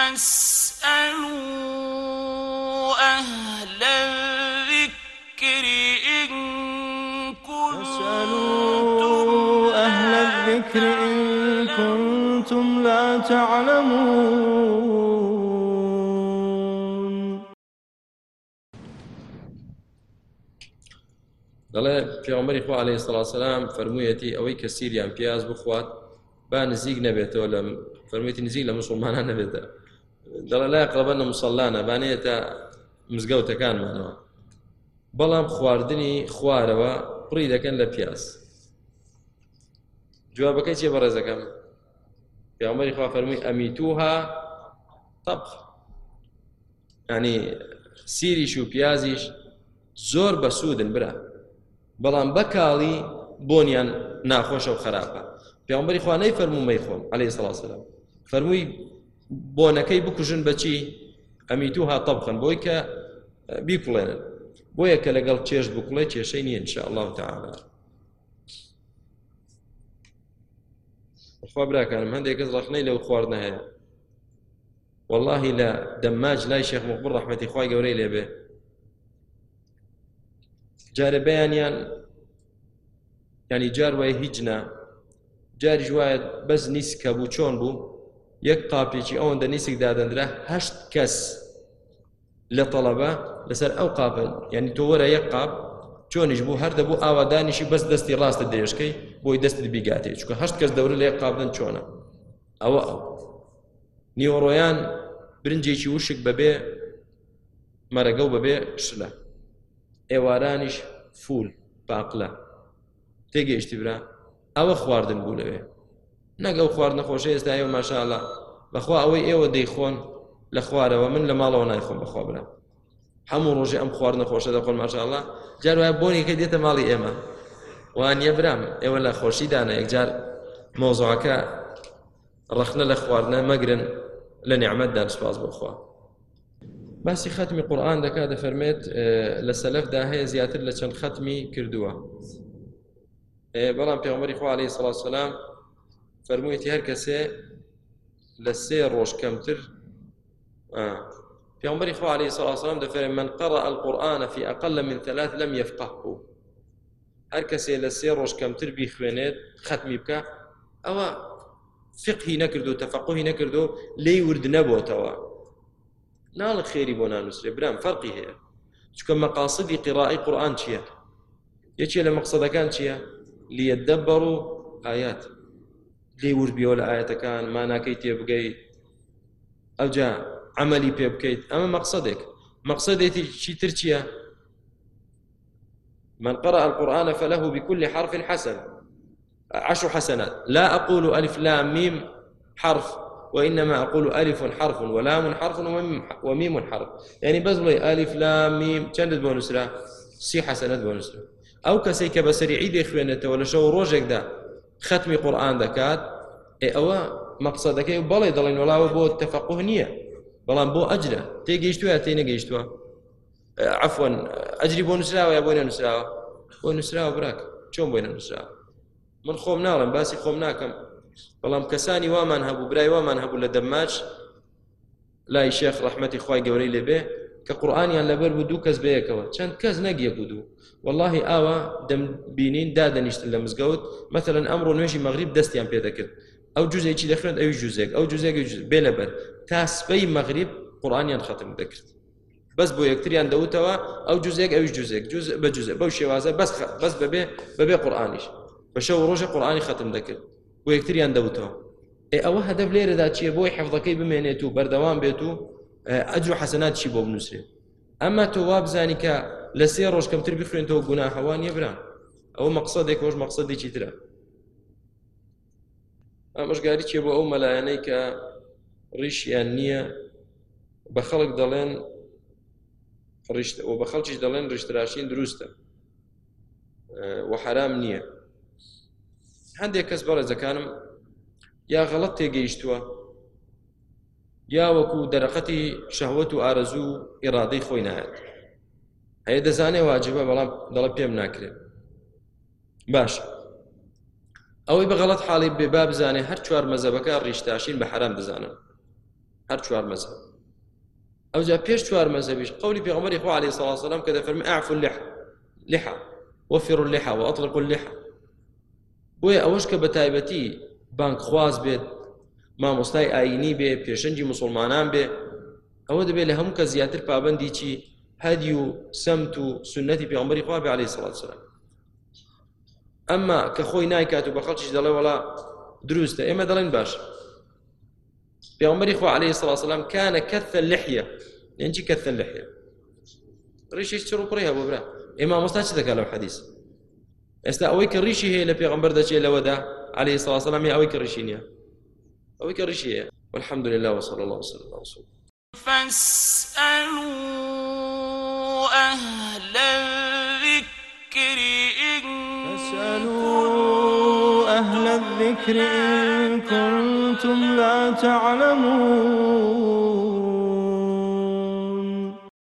فاسألوا أهل الذكر إن كنتم أهل الذكر إن كنتم لا تعلمون. دەڵێ پێغمبەری خوا عليه سڵ سلام فەرموویەتی ئەوەی کە سیریان پیاز بخوات با نزیک نەبێتەوە لە فەرموویەتی نزیک لە مسلمانان نەبێتە دەڵێ لا قڕبەنە مسللانە بانەیەتە مزگەوتەکانمانەوە بەڵام خواردنی خوارەوە پڕی دەکەن لە پیاز. جوابەکەی چێ بەڕێزەکەم پێغمبەری خوا فەرمووی ئەمیتوها طبخ. ینی سیریش و پیازیش زۆر بەسوودن برا. بەڵام بەکاڵی بۆنیان ناخۆشە و خراپە. پێغمبەری خوا نەی فەرموو مەیخۆم عليه سلام فەرمووی بۆنەکەی بکوژن بەچی ئەمیتوها طبخن بۆی کە بیکڵێنن بۆیە کە لەگەڵ چێش بکڵێ کێشەی نییە انشاء الله تعالى خوا براکانم هەندێک کەس ڕخنەی لەو خواردنە هەیە والله لە دەماج لای شێخ مقبر ڕحمەتی خوای گەورەی لێبێ جارە بەیانیان ینی جار وای هیچنا جاری ژوایە بەس نیسکە بوو چۆن بوو. یەک قاپێکی ئەوەندە نیسک دادەندرا هەشت کەس لە تەڵەبە لەسەر ئەو قاپن ینی تۆ وەرە یەک قاپ چۆنیش بوو؟ هەر دەبوو ئاوادانیشی بەس دەستی ڕاستە درێژکەی بۆی دەستی بیگاتێ. چکە هەشت کەس دەورە لە یەک قابدن چۆنە. ئەوە ئەو. نیوەڕۆیان برنجێکی وشک بەبێ مەرەگە و بەبێ شلە. ئێوارانیش فول پاقلە. تێگەیشتی برا ئەوە خواردن بوو لەوێ. نەگەڵ خواردنە خۆشە ئێستا ئێوە ماشاءڵە بەخوا ئەوەی ئێوە دەیخۆن لە خوارەوە من لە ماڵەوە نایخۆم بەخوا برا هەموو ڕۆژی ئەم خواردنە خۆشە دەخۆن ماشاءڵە جار وایە بۆنێکە دێتە ماڵی ئێمە. وانە برام ئێوە لە خۆشیدانە یەکجار مۆزوعەکە ڕخنە لە خواردنە مەگرن لە نیعممەدان سپاس بخوا باسی ختمی قورآان دەکات دەفەرمێت لە سەلفدا هەیە زیاتر لە چەند ختمی کردووە. بەڵام پێغمەری خوا عليه سلام فەرموویەتی هەر کەسێ لە سێ ڕۆژ کەمتر پیامبری خوا عليه الصلاة والسلام دفر من قرأ القرآن في أقل من ثلاث لم يفقهه. هر کەسێ لە سێ ڕۆژ کەمتر بیخوێنێت ختمی بکە ئەوە نەکردو تەفقهی نەکردو لی ورد نەبووتەوە. ناڵە خێری بۆ نانووسێ برام فەرقی هەیە. چکە مەقاصدی قرائی قورآن چییە؟ یەکێ لە مەقصدەکان چییە؟ لیەدەبەڕ و ئايات لێ ورد بیەوە لە ئاەتەکان ماناکەی تێ بگەیت ئەوجا عملی پێ بکەیت ئەمە مەقصدێک. مەقصدێتی چیتر چییە؟ من قرأ القرآن فله بكل حرف حسن. عشر حسنات. لا أقول ألف لام ميم حرف وإنما أقول ألف حرف ولام حرف وميم حرف. يعني بس ألف لام ميم. كانت بونسرا سي حسنات بونسرا أو كسيك بسريعي دي خوينته ولا شو روجك ده ختمي قورآن دەکات ئەوە مەقصدەکەی و بەڵێ دەڵێن وڵاوە بۆ تەفەقه نییە بەڵام بۆ ئەجرە. تێگەیشتوە تێ نەگەیشتووە عفۆن ئەجری بۆ نووسراوە یا بۆ نەنووسراوە؟ بۆ نووسراوە براک. چۆن بۆی نەنووسراوە؟ من خۆم ناڵم باسی خۆم ناکەم. بەڵام کەسانی وامان هەبوو برای وامان هەبوو لە دەماچ لای شێخ ڕحمەتی خی گەورەی لێبێ کە قورآانیان لەبەر بوو دوو کەس بەیەکەوە. چەند کەس نەگیە بوو والله ئاوا دەمبینین دادەنیشتن لە مزگەوت. مثلەن ئەمڕۆ نوێژی مەغریب دەستیان دەکرد. ئەو جوزێکی دەخوێن ئەوی جوزێک ئەو جوزێک بێ لەبەر. تا سپەی مەغریب قورآانیان ختم دەکرد. بەس بۆ یەکتریان دەوتەوە ئەو جوزێک ئەوی جوزێک. جوز بە جوزە بەو شێوازە بەس بەس بەبێ بەبێ قورآانیش بە شەو ڕۆژە قورآانی ختم دەکرد. بۆ یەکتریان دەوتەوە. ئێ ئەوە هەدەف لێرەدا چیە بۆی حەفڵەکەی بمێنێت و بەردەوام بێت و ئەجر و حەسەناتی بۆ بنووسێت ئەمە تۆ وا بزانی کە لە سێ ڕۆژ کەمتر بخوێنەوە گوناهەوان یە برام ئەوە مەقصدێک خۆش مەقصدێکی ترە؟ ئەمەشگاری چێ بۆ ئەو مەلایەنەی کە ڕیشیان نییە بە خەڵک دەڵێن بە خەڵکیش دەڵێن ڕشتراشین دروستە. و حرام نییە. هەندێک کەس بەڕێزەکانم یا غەڵت تێگەیشتووە یا وەکو دەرەقەتی شەهوت و ئارەزوو ئێرادەی خۆی نایەت هەیە دەزانێ واجبە بەڵام دەڵە پێم ناکرێت باش. ئەوەی بە غەڵەت حاڵی بێبا بزانێ هەر چوار مەزەبەکە ڕیشتاشین بە حرام دەزانن هەر چوار مەذهب ئەو جا پێش چوار مەذهبیش قولی پێغەمبەری خوا عليه الصلاة والسلام کە دەفەرمی اعفوا اللحى. لحى. وفروا اللحى واطلقوا اللحى. بۆیە ئەوەش کە بە بانک خواز بێت مامۆستای ئاینی بێ پێشەنجی مسلمانان بێ. ئەوە دەبێت لە هەموو کە زیاتر پابندی چی؟ هەدی و سەمت و سنەتی پێغمبەری خوا بێ عليه الصلاة والسلام ئەمما کە خۆی نایکات و بە خەڵکیش دەڵێ وڵا دروستە ئێمە دەڵێن باش. پێغمبەری خوا عليه الصلاة والسلام كان كث اللحية يعني چی كث اللحية ڕیشی چڕ و پڕی هەبوو برا. ئێمە مامۆستا چ دەکات لەو حەدیث؟ ئێستا ئەوەی کە ڕیشی هەیە لە پێغمبەر دەچێت لەوەدا عليه الصلاة والسلام ئەوەی کە ڕیشی نییە. ئەوەی کە والحمد لله وصلى الله وسلم على رسول الله. فاسألوا أهل الذكر إن فاسألوا أهل الذكر إن كنتم لا تعلمون.